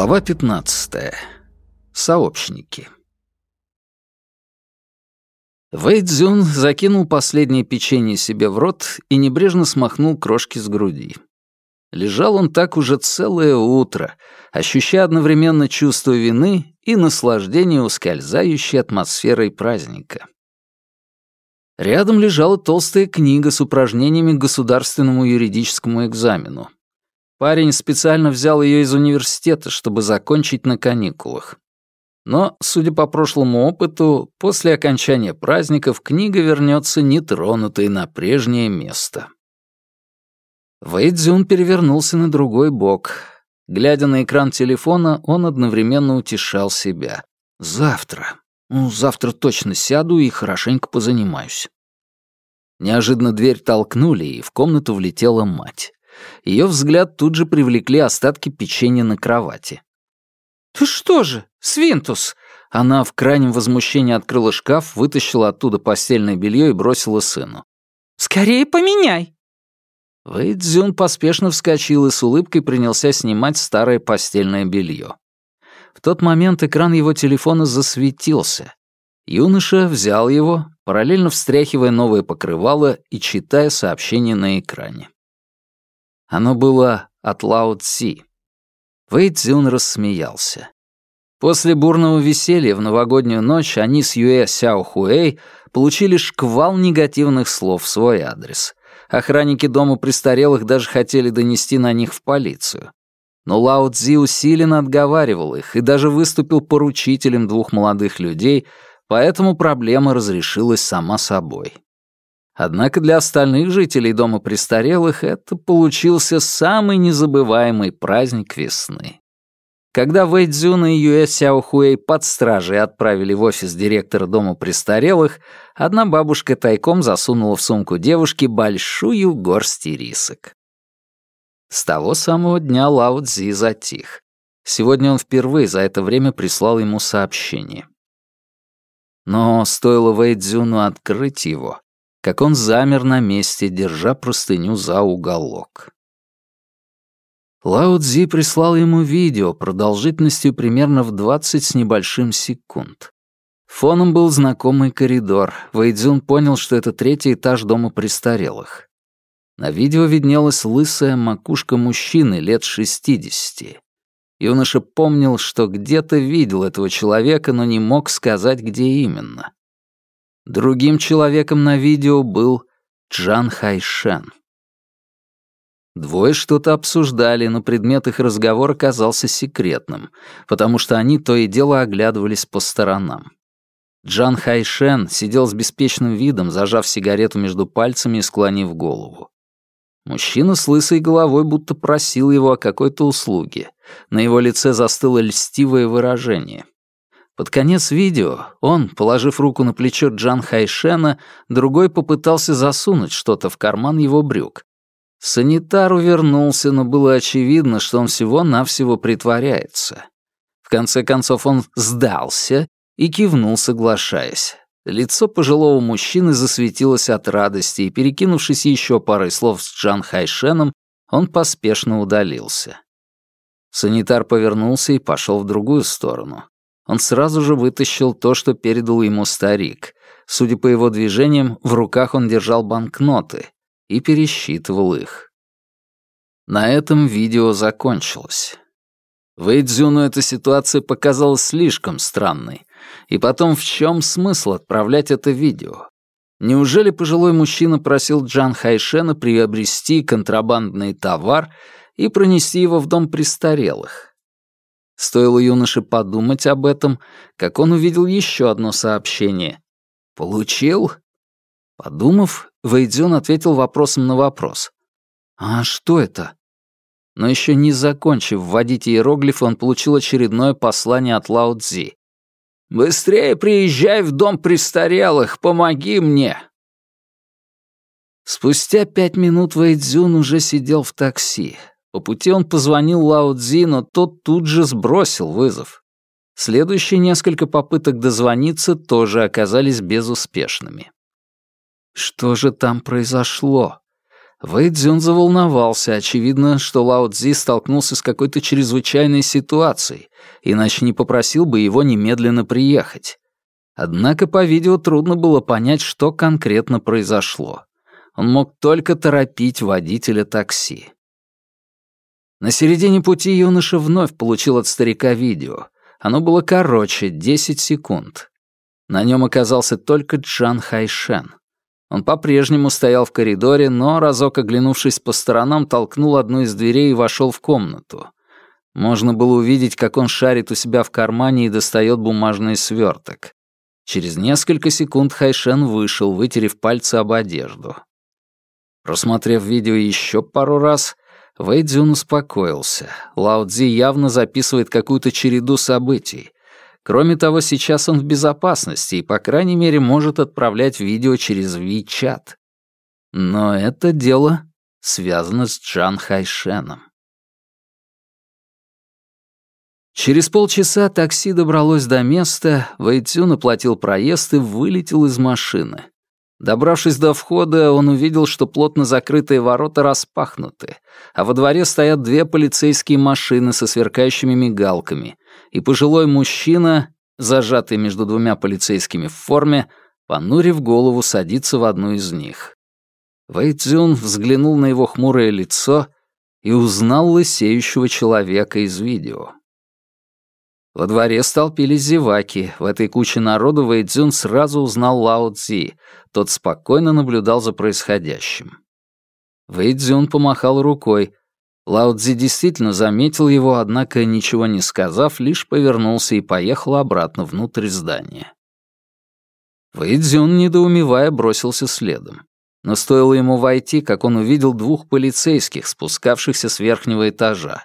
Глава 15. Сообщники. Вэй Цзюн закинул последнее печенье себе в рот и небрежно смахнул крошки с груди. Лежал он так уже целое утро, ощущая одновременно чувство вины и наслаждение ускользающей атмосферой праздника. Рядом лежала толстая книга с упражнениями к государственному юридическому экзамену. Парень специально взял ее из университета, чтобы закончить на каникулах. Но, судя по прошлому опыту, после окончания праздников книга вернется нетронутой на прежнее место. Вэйдзюн перевернулся на другой бок. Глядя на экран телефона, он одновременно утешал себя. «Завтра. Ну, завтра точно сяду и хорошенько позанимаюсь». Неожиданно дверь толкнули, и в комнату влетела мать. Ее взгляд тут же привлекли остатки печенья на кровати. «Ты что же, Свинтус?» Она в крайнем возмущении открыла шкаф, вытащила оттуда постельное белье и бросила сыну. «Скорее поменяй!» Вэйдзюн поспешно вскочил и с улыбкой принялся снимать старое постельное белье. В тот момент экран его телефона засветился. Юноша взял его, параллельно встряхивая новое покрывало и читая сообщение на экране. Оно было от Лао Ци. Вэй Цзюн рассмеялся. После бурного веселья в новогоднюю ночь они с Юэ Сяо Хуэй получили шквал негативных слов в свой адрес. Охранники дома престарелых даже хотели донести на них в полицию. Но Лао Цзи усиленно отговаривал их и даже выступил поручителем двух молодых людей, поэтому проблема разрешилась сама собой. Однако для остальных жителей дома престарелых это получился самый незабываемый праздник весны. Когда Вэй Цзюна и Юэ Сяохуэй под стражей отправили в офис директора дома престарелых, одна бабушка тайком засунула в сумку девушки большую горсть ирисок. С того самого дня Лао Цзи затих. Сегодня он впервые за это время прислал ему сообщение. Но стоило Вэй Цзюну открыть его, как он замер на месте, держа простыню за уголок. Лао Цзи прислал ему видео продолжительностью примерно в 20 с небольшим секунд. Фоном был знакомый коридор. Вэйдзюн понял, что это третий этаж дома престарелых. На видео виднелась лысая макушка мужчины лет 60. Юноша помнил, что где-то видел этого человека, но не мог сказать, где именно. Другим человеком на видео был Джан Хайшен. Двое что-то обсуждали, но предмет их разговора казался секретным, потому что они то и дело оглядывались по сторонам. Джан Хайшен сидел с беспечным видом, зажав сигарету между пальцами и склонив голову. Мужчина с лысой головой будто просил его о какой-то услуге. На его лице застыло льстивое выражение. Под конец видео он, положив руку на плечо Джан Хайшена, другой попытался засунуть что-то в карман его брюк. Санитар увернулся, но было очевидно, что он всего-навсего притворяется. В конце концов он сдался и кивнул, соглашаясь. Лицо пожилого мужчины засветилось от радости, и, перекинувшись еще парой слов с Джан Хайшеном, он поспешно удалился. Санитар повернулся и пошел в другую сторону он сразу же вытащил то, что передал ему старик. Судя по его движениям, в руках он держал банкноты и пересчитывал их. На этом видео закончилось. Вэйдзюну эта ситуация показалась слишком странной. И потом, в чем смысл отправлять это видео? Неужели пожилой мужчина просил Джан Хайшена приобрести контрабандный товар и пронести его в дом престарелых? Стоило юноше подумать об этом, как он увидел еще одно сообщение. «Получил?» Подумав, Вейдзюн ответил вопросом на вопрос. «А что это?» Но еще не закончив вводить иероглифы, он получил очередное послание от Лао Цзи. «Быстрее приезжай в дом престарелых, помоги мне!» Спустя пять минут Вэйдзюн уже сидел в такси. По пути он позвонил Лао Цзи, но тот тут же сбросил вызов. Следующие несколько попыток дозвониться тоже оказались безуспешными. Что же там произошло? Вэй Цзюн заволновался, очевидно, что Лао Цзи столкнулся с какой-то чрезвычайной ситуацией, иначе не попросил бы его немедленно приехать. Однако по видео трудно было понять, что конкретно произошло. Он мог только торопить водителя такси. На середине пути юноша вновь получил от старика видео. Оно было короче, 10 секунд. На нем оказался только Джан Хайшен. Он по-прежнему стоял в коридоре, но, разок оглянувшись по сторонам, толкнул одну из дверей и вошел в комнату. Можно было увидеть, как он шарит у себя в кармане и достает бумажный сверток. Через несколько секунд Хайшен вышел, вытерев пальцы об одежду. Просмотрев видео еще пару раз, Вэйдзюн успокоился. Лао Цзи явно записывает какую-то череду событий. Кроме того, сейчас он в безопасности и, по крайней мере, может отправлять видео через WeChat. Но это дело связано с Джан Хайшеном. Через полчаса такси добралось до места, Вэйцюн оплатил проезд и вылетел из машины. Добравшись до входа, он увидел, что плотно закрытые ворота распахнуты, а во дворе стоят две полицейские машины со сверкающими мигалками, и пожилой мужчина, зажатый между двумя полицейскими в форме, понурив голову, садится в одну из них. Вэйцзюн взглянул на его хмурое лицо и узнал лысеющего человека из видео. Во дворе столпились зеваки. В этой куче народу Вэйдзюн сразу узнал Лао Цзи. Тот спокойно наблюдал за происходящим. Вэйдзюн помахал рукой. Лао Цзи действительно заметил его, однако, ничего не сказав, лишь повернулся и поехал обратно внутрь здания. Вэйдзюн, недоумевая, бросился следом. Но стоило ему войти, как он увидел двух полицейских, спускавшихся с верхнего этажа.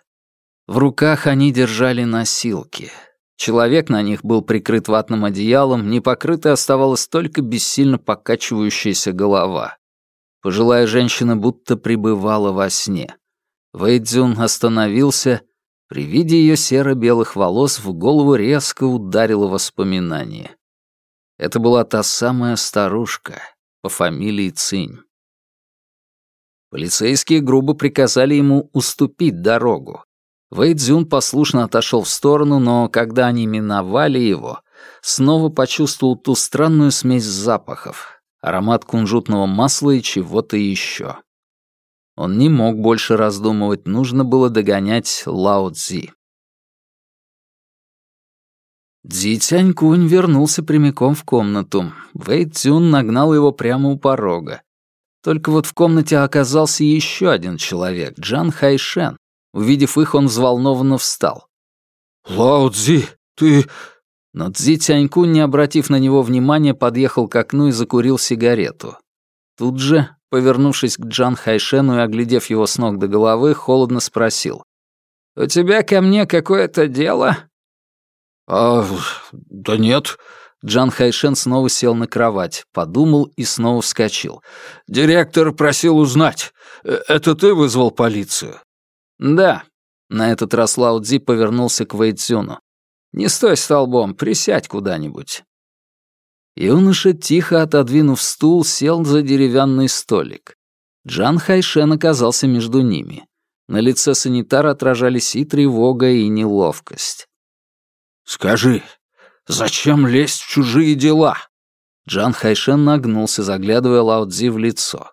В руках они держали носилки. Человек на них был прикрыт ватным одеялом, непокрытой оставалась только бессильно покачивающаяся голова. Пожилая женщина будто пребывала во сне. Вэйдзюн остановился. При виде ее серо-белых волос в голову резко ударило воспоминание. Это была та самая старушка по фамилии Цинь. Полицейские грубо приказали ему уступить дорогу. Вэйдзюн послушно отошел в сторону, но когда они миновали его, снова почувствовал ту странную смесь запахов, аромат кунжутного масла и чего-то еще. Он не мог больше раздумывать, нужно было догонять Лао Цзи. Дзи Тянькунь вернулся прямиком в комнату. Вэй Цюн нагнал его прямо у порога. Только вот в комнате оказался еще один человек, Джан Хайшен, Увидев их, он взволнованно встал. «Лао Цзи, ты...» Но Цзи Тяньку, не обратив на него внимания, подъехал к окну и закурил сигарету. Тут же, повернувшись к Джан Хайшену и оглядев его с ног до головы, холодно спросил. «У тебя ко мне какое-то дело?» «А, да нет». Джан Хайшен снова сел на кровать, подумал и снова вскочил. «Директор просил узнать. Э, это ты вызвал полицию?» «Да». На этот раз Лао Цзи повернулся к Вэйцзюну. «Не стой столбом, присядь куда-нибудь». Юноша, тихо отодвинув стул, сел за деревянный столик. Джан Хайшен оказался между ними. На лице санитара отражались и тревога, и неловкость. «Скажи, зачем лезть в чужие дела?» Джан Хайшен нагнулся, заглядывая Лао Цзи в лицо.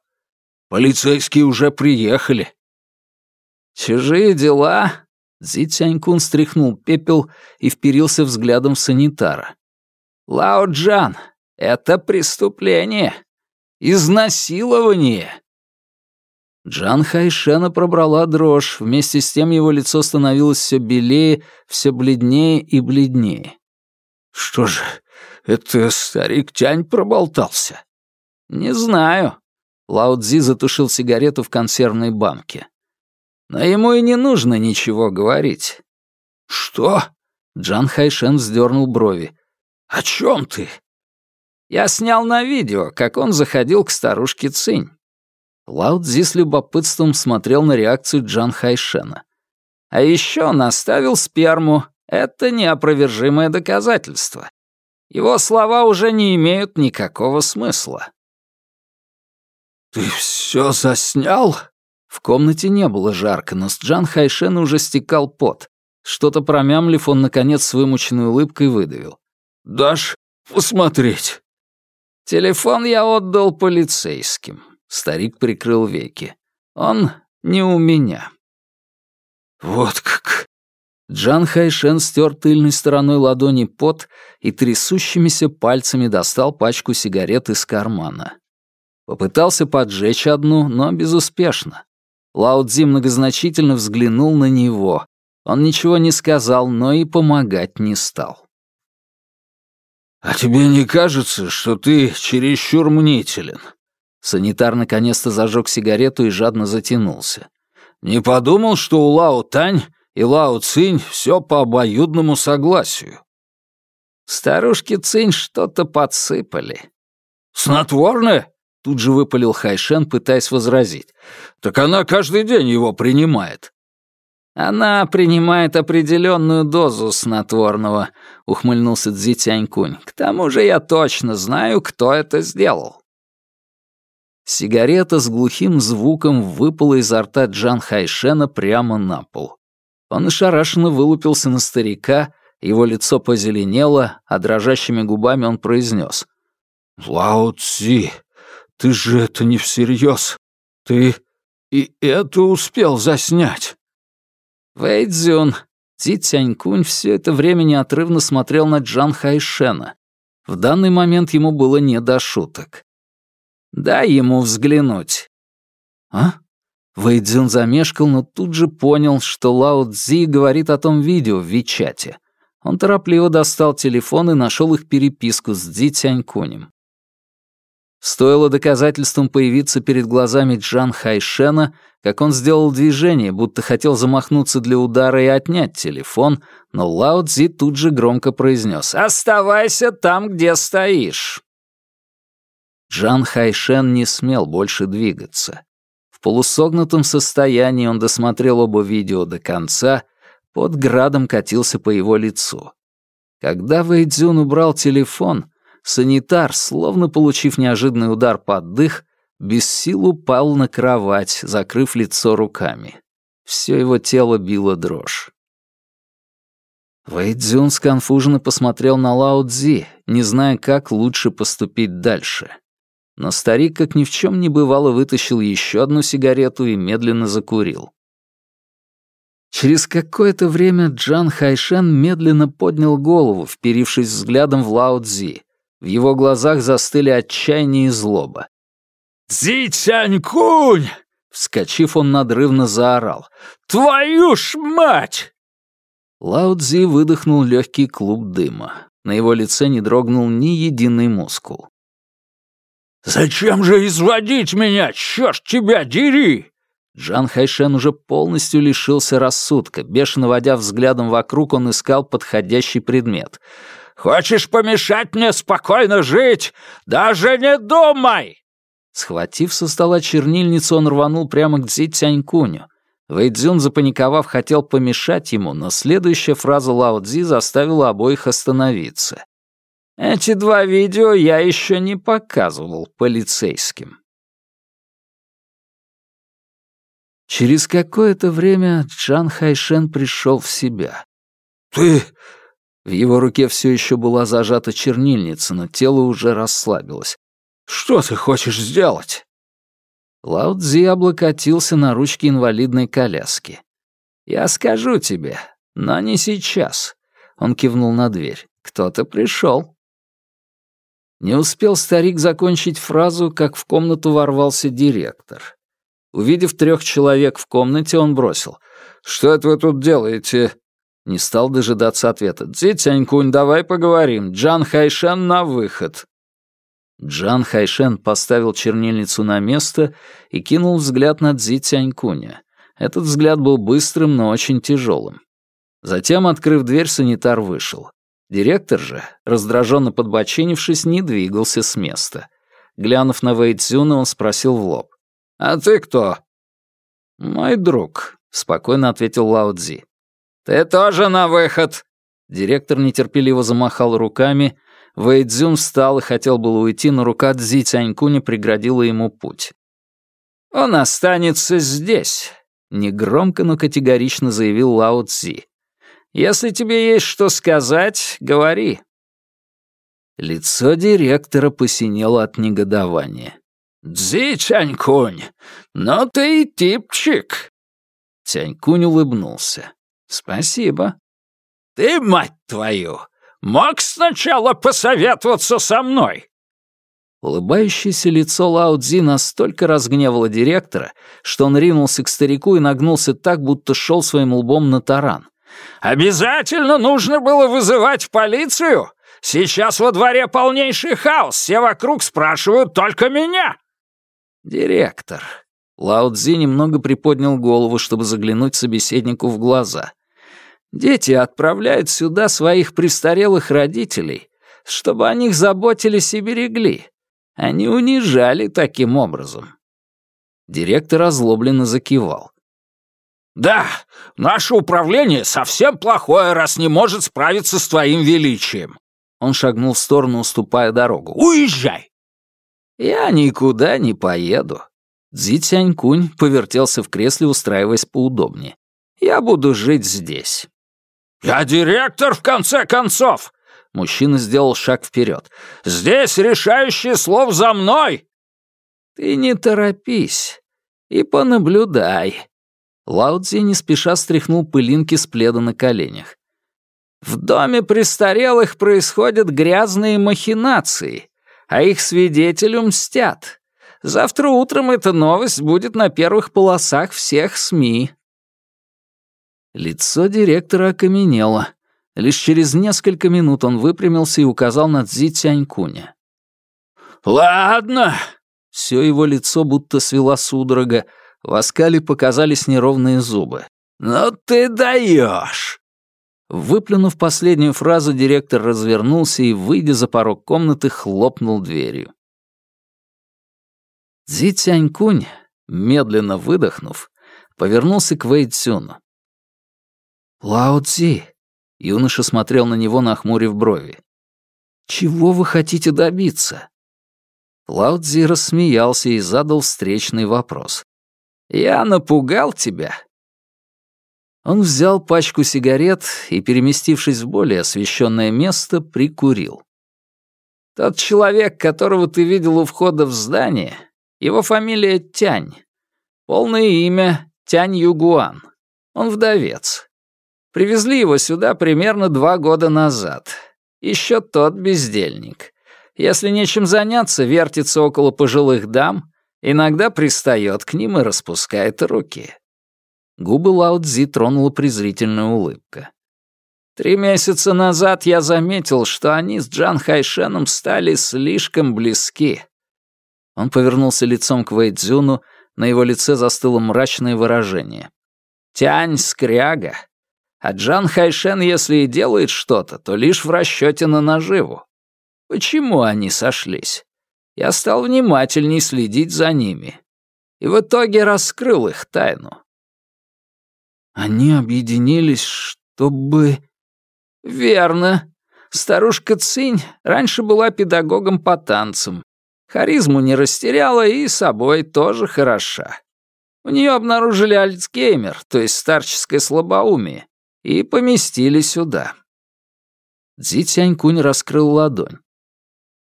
«Полицейские уже приехали. «Чужие дела?» Зи Цянькун стряхнул пепел и вперился взглядом в санитара. «Лао Джан, это преступление! Изнасилование!» Джан Хайшена пробрала дрожь, вместе с тем его лицо становилось все белее, все бледнее и бледнее. «Что же, это старик Тянь проболтался?» «Не знаю». Лао Цзи затушил сигарету в консервной банке. Но ему и не нужно ничего говорить. «Что?» — Джан Хайшен вздернул брови. «О чем ты?» Я снял на видео, как он заходил к старушке Цинь. Лао Цзи с любопытством смотрел на реакцию Джан Хайшена. А еще он оставил сперму. Это неопровержимое доказательство. Его слова уже не имеют никакого смысла. «Ты все заснял?» В комнате не было жарко, но с Джан Хайшена уже стекал пот. Что-то промямлив, он, наконец, с вымученной улыбкой выдавил. «Дашь посмотреть?» «Телефон я отдал полицейским». Старик прикрыл веки. «Он не у меня». «Вот как!» Джан Хайшен стер тыльной стороной ладони пот и трясущимися пальцами достал пачку сигарет из кармана. Попытался поджечь одну, но безуспешно. Лао Цзи многозначительно взглянул на него. Он ничего не сказал, но и помогать не стал. «А тебе не кажется, что ты чересчур мнителен?» Санитар наконец-то зажег сигарету и жадно затянулся. «Не подумал, что у Лао Тань и Лао Цинь все по обоюдному согласию?» Старушки Цинь что-то подсыпали. «Снотворное?» Тут же выпалил Хайшен, пытаясь возразить. «Так она каждый день его принимает». «Она принимает определенную дозу снотворного», — ухмыльнулся Цзи Тянькунь. «К тому же я точно знаю, кто это сделал». Сигарета с глухим звуком выпала изо рта Джан Хайшена прямо на пол. Он ошарашенно вылупился на старика, его лицо позеленело, а дрожащими губами он произнес. «Лао Цзи, ты же это не всерьез. Ты и это успел заснять. Вэйдзюн. Цзи Цянькунь все это время неотрывно смотрел на Джан Хайшена. В данный момент ему было не до шуток. «Дай ему взглянуть». «А?» Вэйдзюн замешкал, но тут же понял, что Лао Цзи говорит о том видео в Вичате. Он торопливо достал телефон и нашел их переписку с Цзи Цянькунем. Стоило доказательствам появиться перед глазами Джан Хайшена, как он сделал движение, будто хотел замахнуться для удара и отнять телефон, но Лао Цзи тут же громко произнес «Оставайся там, где стоишь». Джан Хайшен не смел больше двигаться. В полусогнутом состоянии он досмотрел оба видео до конца, под градом катился по его лицу. Когда Вэйдзюн убрал телефон, санитар, словно получив неожиданный удар под дых, без сил упал на кровать, закрыв лицо руками. Все его тело било дрожь. Вэйдзюн сконфуженно посмотрел на Лао Цзи, не зная, как лучше поступить дальше. Но старик, как ни в чем не бывало, вытащил еще одну сигарету и медленно закурил. Через какое-то время Джан Хайшен медленно поднял голову, вперившись взглядом в Лао Цзи. В его глазах застыли отчаяние и злоба. «Цзитянь-кунь!» Вскочив, он надрывно заорал. «Твою ж мать!» Лао Цзи выдохнул легкий клуб дыма. На его лице не дрогнул ни единый мускул. «Зачем же изводить меня, черт тебя дери!» Джан Хайшен уже полностью лишился рассудка. Бешено водя взглядом вокруг, он искал подходящий предмет — Хочешь помешать мне спокойно жить? Даже не думай!» Схватив со стола чернильницу, он рванул прямо к Цзи Цянькуню. Вэйдзюн, запаниковав, хотел помешать ему, но следующая фраза Лао Цзи заставила обоих остановиться. «Эти два видео я еще не показывал полицейским». Через какое-то время Джан Хайшен пришел в себя. «Ты в его руке все еще была зажата чернильница, но тело уже расслабилось. «Что ты хочешь сделать?» Лао Цзи облокотился на ручки инвалидной коляски. «Я скажу тебе, но не сейчас», — он кивнул на дверь. «Кто-то пришел». Не успел старик закончить фразу, как в комнату ворвался директор. Увидев трех человек в комнате, он бросил. «Что это вы тут делаете?» Не стал дожидаться ответа. «Цзи Цянькунь, давай поговорим. Джан Хайшен на выход». Джан Хайшен поставил чернильницу на место и кинул взгляд на Цзи Цянькуня. Этот взгляд был быстрым, но очень тяжелым. Затем, открыв дверь, санитар вышел. Директор же, раздраженно подбоченившись, не двигался с места. Глянув на Вэй Цзюна, он спросил в лоб. «А ты кто?» «Мой друг», — спокойно ответил Лао Цзи. «Ты тоже на выход!» Директор нетерпеливо замахал руками. Вэйдзюн встал и хотел было уйти, но рука Цзи Цянькуня преградила ему путь. «Он останется здесь», — негромко, но категорично заявил Лао Цзи. «Если тебе есть что сказать, говори». Лицо директора посинело от негодования. «Дзи, Чанькунь, ну ты и типчик!» Тянькунь улыбнулся. «Спасибо». «Ты, мать твою, мог сначала посоветоваться со мной?» Улыбающееся лицо Лао Цзи настолько разгневало директора, что он ринулся к старику и нагнулся так, будто шел своим лбом на таран. «Обязательно нужно было вызывать полицию? Сейчас во дворе полнейший хаос, все вокруг спрашивают только меня!» «Директор». Лао Цзи немного приподнял голову, чтобы заглянуть собеседнику в глаза. «Дети отправляют сюда своих престарелых родителей, чтобы о них заботились и берегли. Они унижали таким образом. Директор озлобленно закивал. «Да, наше управление совсем плохое, раз не может справиться с твоим величием». Он шагнул в сторону, уступая дорогу. «Уезжай!» «Я никуда не поеду». Цзи Цянькунь повертелся в кресле, устраиваясь поудобнее. «Я буду жить здесь». «Я директор, в конце концов!» Мужчина сделал шаг вперед. «Здесь решающее слово за мной!» «Ты не торопись и понаблюдай». Лаудзи не спеша стряхнул пылинки с пледа на коленях. «В доме престарелых происходят грязные махинации, а их свидетелю мстят. Завтра утром эта новость будет на первых полосах всех СМИ». Лицо директора окаменело. Лишь через несколько минут он выпрямился и указал на Цзи Цянькуня. «Ладно!» Все его лицо будто свела судорога, в оскале показались неровные зубы. «Ну ты даешь!» Выплюнув последнюю фразу, директор развернулся и, выйдя за порог комнаты, хлопнул дверью. Цзи Цянькунь, медленно выдохнув, повернулся к Вэй Цюну. «Лао Цзи, Юноша смотрел на него, нахмурив брови. «Чего вы хотите добиться?» Лаудзи рассмеялся и задал встречный вопрос. «Я напугал тебя?» Он взял пачку сигарет и, переместившись в более освещенное место, прикурил. «Тот человек, которого ты видел у входа в здание, его фамилия Тянь. Полное имя — Тянь Югуан. Он вдовец. Привезли его сюда примерно два года назад. Еще тот бездельник. Если нечем заняться, вертится около пожилых дам, иногда пристает к ним и распускает руки. Губы Лао Цзи тронула презрительная улыбка. Три месяца назад я заметил, что они с Джан Хайшеном стали слишком близки. Он повернулся лицом к Вэй Цзюну, на его лице застыло мрачное выражение. Тянь скряга, а Джан Хайшен, если и делает что-то, то лишь в расчете на наживу. Почему они сошлись? Я стал внимательней следить за ними. И в итоге раскрыл их тайну. Они объединились, чтобы... Верно. Старушка Цинь раньше была педагогом по танцам. Харизму не растеряла и собой тоже хороша. У нее обнаружили альцгеймер, то есть старческое слабоумие, и поместили сюда. Цзи Тянькунь раскрыл ладонь.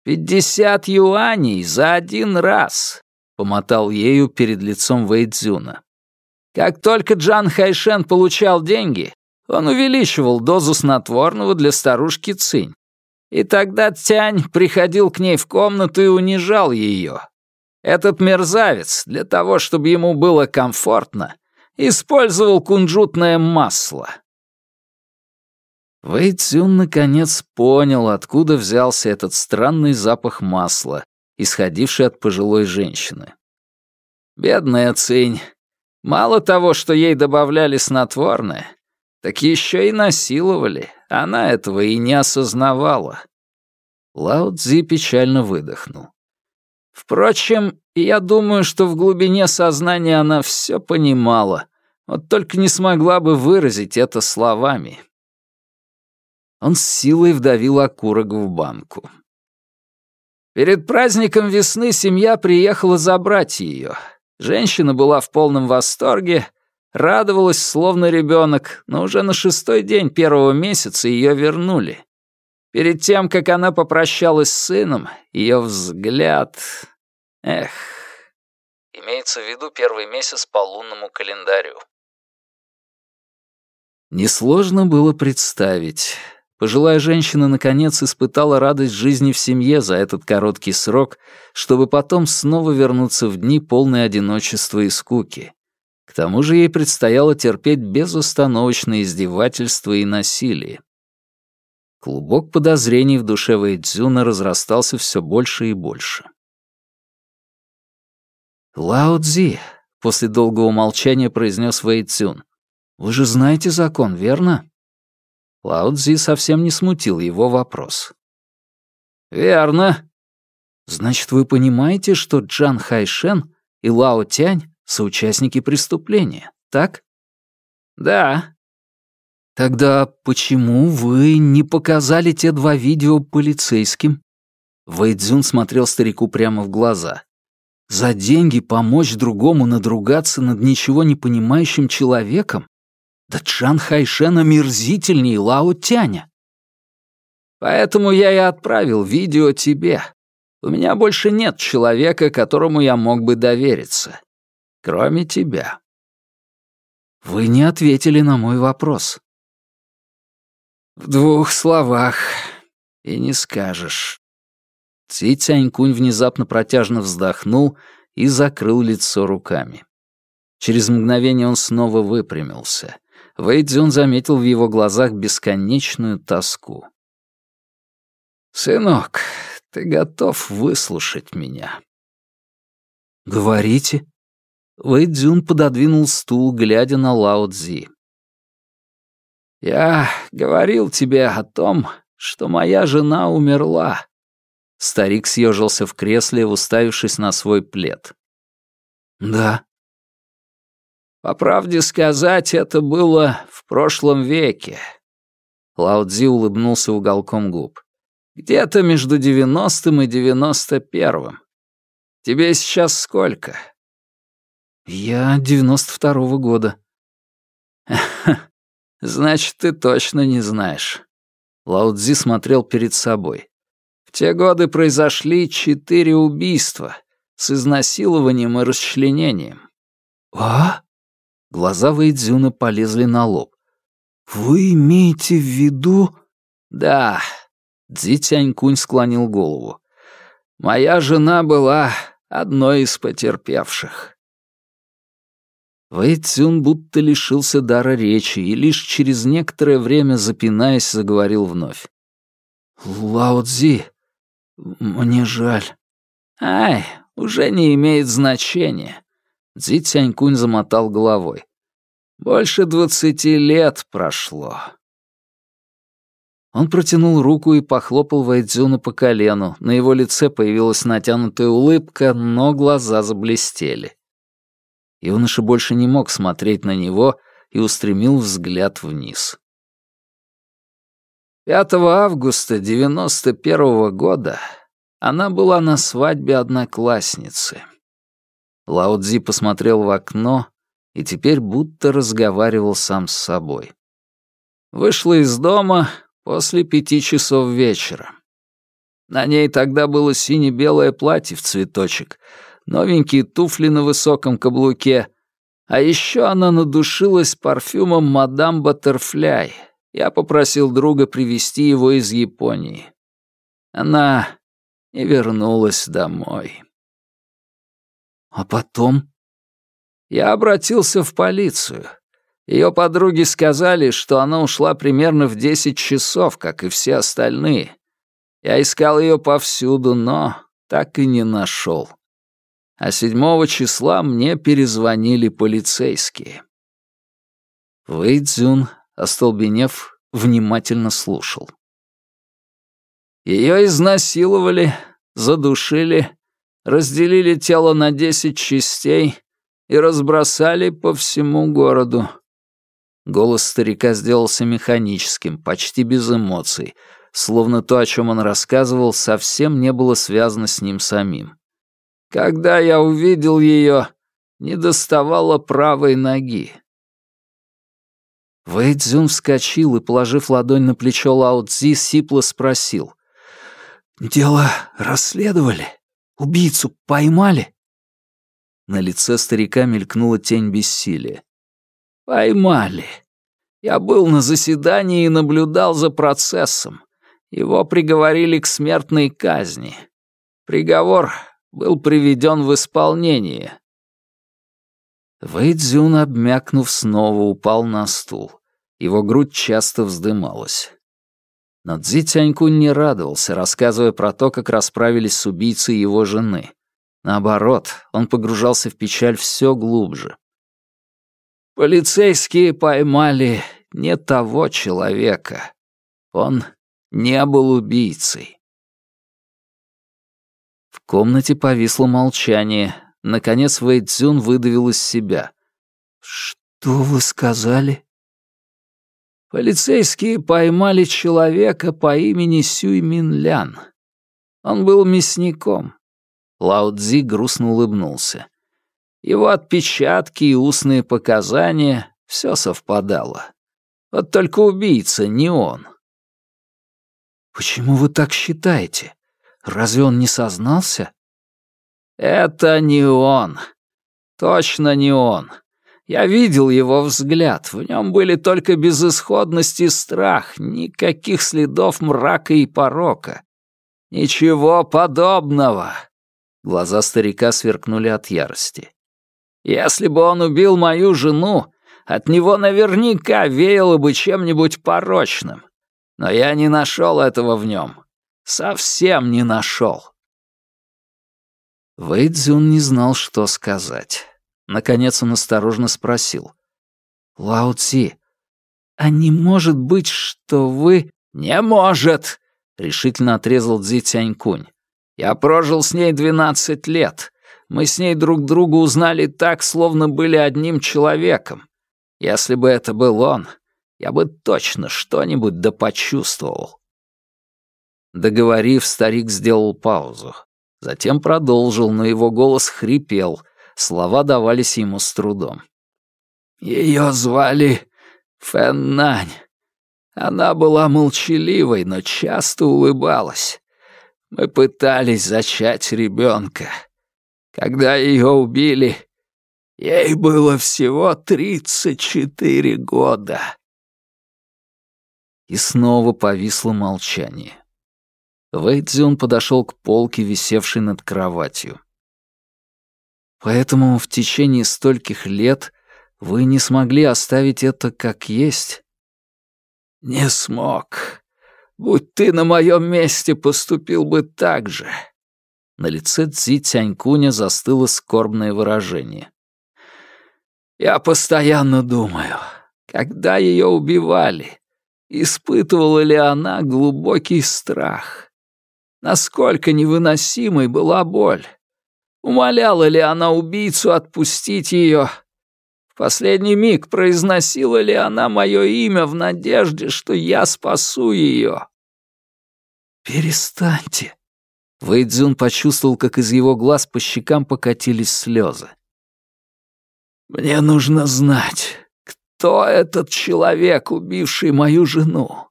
«Пятьдесят юаней за один раз!» — помотал ею перед лицом Вэйдзюна. «Как только Джан Хайшен получал деньги, он увеличивал дозу снотворного для старушки Цинь. И тогда Тянь приходил к ней в комнату и унижал ее. Этот мерзавец, для того, чтобы ему было комфортно, использовал кунжутное масло. Вэй наконец понял, откуда взялся этот странный запах масла, исходивший от пожилой женщины. Бедная Цинь. Мало того, что ей добавляли снотворное, так еще и насиловали. Она этого и не осознавала. Лао Цзи печально выдохнул. Впрочем, я думаю, что в глубине сознания она все понимала, вот только не смогла бы выразить это словами. Он силой вдавил окурок в банку. Перед праздником весны семья приехала забрать ее. Женщина была в полном восторге, радовалась словно ребенок, но уже на шестой день первого месяца ее вернули. Перед тем, как она попрощалась с сыном, ее взгляд... Эх... Имеется в виду первый месяц по лунному календарю. Несложно было представить. Пожилая женщина наконец испытала радость жизни в семье за этот короткий срок, чтобы потом снова вернуться в дни полной одиночества и скуки. К тому же ей предстояло терпеть безостановочное издевательство и насилие. Клубок подозрений в душе Вэйдзюна разрастался все больше и больше. «Лао Цзи», — после долгого молчания произнес Вэйдзюн, — «вы же знаете закон, верно?» Лао Цзи совсем не смутил его вопрос. «Верно». «Значит, вы понимаете, что Джан Хайшен и Лао Тянь — соучастники преступления, так?» «Да». «Тогда почему вы не показали те два видео полицейским?» Вэйдзюн смотрел старику прямо в глаза. «За деньги помочь другому надругаться над ничего не понимающим человеком? Да Чан Хайшен омерзительней Лао Тяня. Поэтому я и отправил видео тебе. У меня больше нет человека, которому я мог бы довериться. Кроме тебя. Вы не ответили на мой вопрос. В двух словах и не скажешь. Ци Цянькунь внезапно протяжно вздохнул и закрыл лицо руками. Через мгновение он снова выпрямился — Вэйдзюн заметил в его глазах бесконечную тоску. «Сынок, ты готов выслушать меня?» «Говорите». Вэйдзюн пододвинул стул, глядя на Лао Цзи. «Я говорил тебе о том, что моя жена умерла». Старик съежился в кресле, уставившись на свой плед. «Да». По правде сказать, это было в прошлом веке. Лао Цзи улыбнулся уголком губ. Где-то между девяностым и девяносто первым. Тебе сейчас сколько? Я девяносто второго года. Значит, ты точно не знаешь. Лао Цзи смотрел перед собой. В те годы произошли четыре убийства с изнасилованием и расчленением. А? Глаза Вэйдзюна полезли на лоб. «Вы имеете в виду...» «Да», — Цзи Тянькунь склонил голову. «Моя жена была одной из потерпевших». Вэйцзюн будто лишился дара речи и лишь через некоторое время, запинаясь, заговорил вновь. «Лао Цзи, мне жаль». «Ай, уже не имеет значения. Цзи Цянькунь замотал головой. «Больше двадцати лет прошло». Он протянул руку и похлопал Вайдзюна по колену. На его лице появилась натянутая улыбка, но глаза заблестели. Юноша больше не мог смотреть на него и устремил взгляд вниз. 5 августа 91 -го года она была на свадьбе одноклассницы. Лао Цзи посмотрел в окно и теперь будто разговаривал сам с собой. Вышла из дома после пяти часов вечера. На ней тогда было сине-белое платье в цветочек, новенькие туфли на высоком каблуке, а еще она надушилась парфюмом «Мадам Баттерфляй». Я попросил друга привезти его из Японии. Она не вернулась домой. А потом? Я обратился в полицию. Ее подруги сказали, что она ушла примерно в десять часов, как и все остальные. Я искал ее повсюду, но так и не нашел. А седьмого числа мне перезвонили полицейские. Вэй Цзюн, остолбенев, внимательно слушал. Ее изнасиловали, задушили, разделили тело на десять частей и разбросали по всему городу. Голос старика сделался механическим, почти без эмоций, словно то, о чем он рассказывал, совсем не было связано с ним самим. Когда я увидел ее, не доставало правой ноги. Вэйдзюн вскочил и, положив ладонь на плечо Лао Цзи, сипло спросил. «Дело расследовали? Убийцу поймали?» На лице старика мелькнула тень бессилия. «Поймали. Я был на заседании и наблюдал за процессом. Его приговорили к смертной казни. Приговор был приведен в исполнение. Вэйдзюн, обмякнув, снова упал на стул. Его грудь часто вздымалась. Тянькунь не радовался, рассказывая про то, как расправились с убийцей его жены. Наоборот, он погружался в печаль все глубже. Полицейские поймали не того человека. Он не был убийцей. В комнате повисло молчание. Наконец Вэй Цзюн выдавил из себя. «Что вы сказали?» Полицейские поймали человека по имени Сюй Мин. Он был мясником. Лао Цзи грустно улыбнулся. Его отпечатки и устные показания — все совпадало. Вот только убийца не он. «Почему вы так считаете? Разве он не сознался?» «Это не он. Точно не он. Я видел его взгляд. В нем были только безысходность и страх, никаких следов мрака и порока. Ничего подобного!» Глаза старика сверкнули от ярости. Если бы он убил мою жену, от него наверняка веяло бы чем-нибудь порочным. Но я не нашел этого в нем. Совсем не нашел. Вэйдзюн не знал, что сказать. Наконец он осторожно спросил. «Лао Ци, а не может быть, что вы...» «Не может!» — решительно отрезал Цзи Тянькунь. «Я прожил с ней двенадцать лет. Мы с ней друг друга узнали так, словно были одним человеком. Если бы это был он, я бы точно что-нибудь да почувствовал. Договорив, старик сделал паузу. Затем продолжил, но его голос хрипел, слова давались ему с трудом. Ее звали Фэннань. Она была молчаливой, но часто улыбалась. Мы пытались зачать ребенка. Когда ее убили, ей было всего тридцать четыре года. И снова повисло молчание. Вэйдзюн подошел к полке, висевшей над кроватью. «Поэтому в течение стольких лет вы не смогли оставить это как есть?» «Не смог. Будь ты на моем месте, поступил бы так же. На лице Цзи Тянькуня застыло скорбное выражение. «Я постоянно думаю, когда ее убивали, испытывала ли она глубокий страх? Насколько невыносимой была боль? Умоляла ли она убийцу отпустить ее? В последний миг произносила ли она мое имя в надежде, что я спасу ее?» «Перестаньте», Вэйдзюн почувствовал, как из его глаз по щекам покатились слезы. «Мне нужно знать, кто этот человек, убивший мою жену.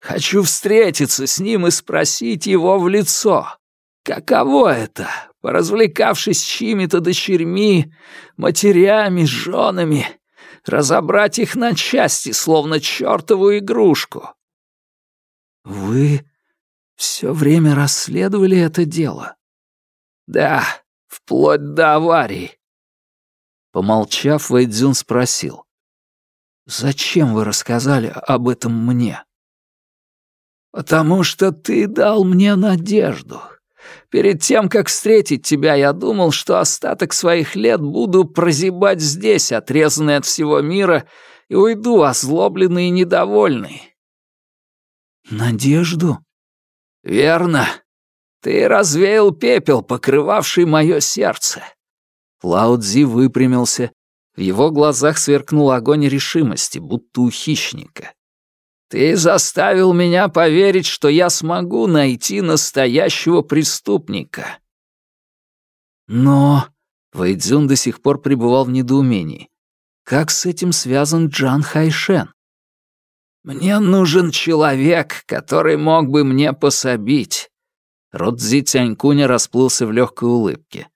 Хочу встретиться с ним и спросить его в лицо. Каково это, поразвлекавшись чьими-то дочерьми, матерями, женами, разобрать их на части, словно чертову игрушку?» «Вы все время расследовали это дело? Да, вплоть до аварии. Помолчав, Вэйдзюн спросил. «Зачем вы рассказали об этом мне?» «Потому что ты дал мне надежду. Перед тем, как встретить тебя, я думал, что остаток своих лет буду прозябать здесь, отрезанный от всего мира, и уйду озлобленный и недовольный». «Надежду?» «Верно. Ты развеял пепел, покрывавший мое сердце». Лао Цзи выпрямился. В его глазах сверкнул огонь решимости, будто у хищника. «Ты заставил меня поверить, что я смогу найти настоящего преступника». «Но Вэйдзюн до сих пор пребывал в недоумении. Как с этим связан Джан Хайшен? «Мне нужен человек, который мог бы мне пособить». Рот Цзи Цянькуня расплылся в легкой улыбке.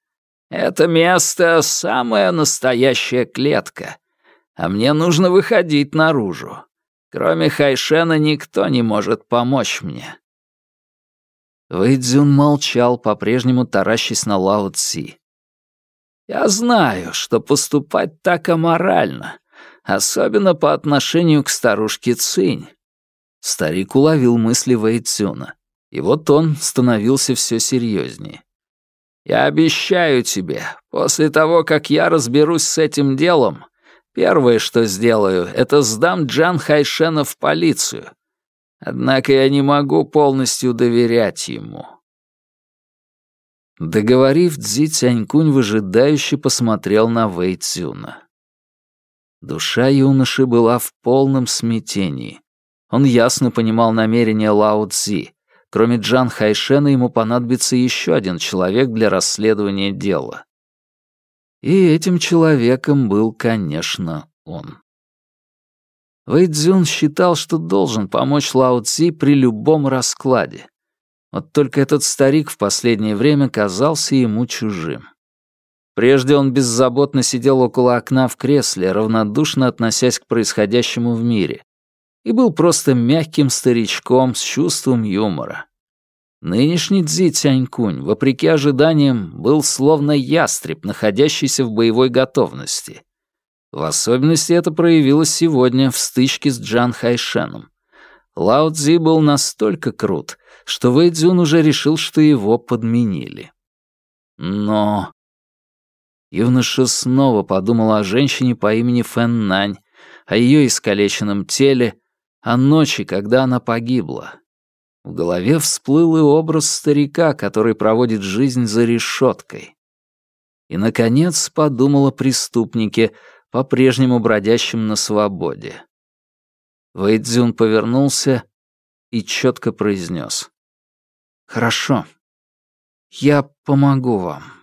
«Это место — самая настоящая клетка, а мне нужно выходить наружу. Кроме Хайшена никто не может помочь мне». Вэйдзюн молчал, по-прежнему таращась на Лао Ци. «Я знаю, что поступать так аморально, особенно по отношению к старушке Цинь. Старик уловил мысли Вэйцюна, и вот он становился все серьезнее. «Я обещаю тебе, после того, как я разберусь с этим делом, первое, что сделаю, это сдам Джан Хайшена в полицию. Однако я не могу полностью доверять ему». Договорив, Цзи Цянькунь выжидающе посмотрел на Вэй Цюна. Душа юноши была в полном смятении. Он ясно понимал намерения Лао Цзи. Кроме Джан Хайшена ему понадобится еще один человек для расследования дела. И этим человеком был, конечно, он. Вэй Цзюн считал, что должен помочь Лао Цзи при любом раскладе. Вот только этот старик в последнее время казался ему чужим. Прежде он беззаботно сидел около окна в кресле, равнодушно относясь к происходящему в мире, и был просто мягким старичком с чувством юмора. Нынешний Цзи Цянькунь, вопреки ожиданиям, был словно ястреб, находящийся в боевой готовности. В особенности это проявилось сегодня в стычке с Джан Хайшеном. Лао Цзи был настолько крут, что Вэй Цзюн уже решил, что его подменили. Но Юноша снова подумал о женщине по имени Фэн Нань, о ее искалеченном теле, о ночи, когда она погибла. В голове всплыл и образ старика, который проводит жизнь за решеткой. И, наконец, подумал о преступнике, по-прежнему бродящем на свободе. Вэйдзюн повернулся и четко произнес. «Хорошо. Я помогу вам».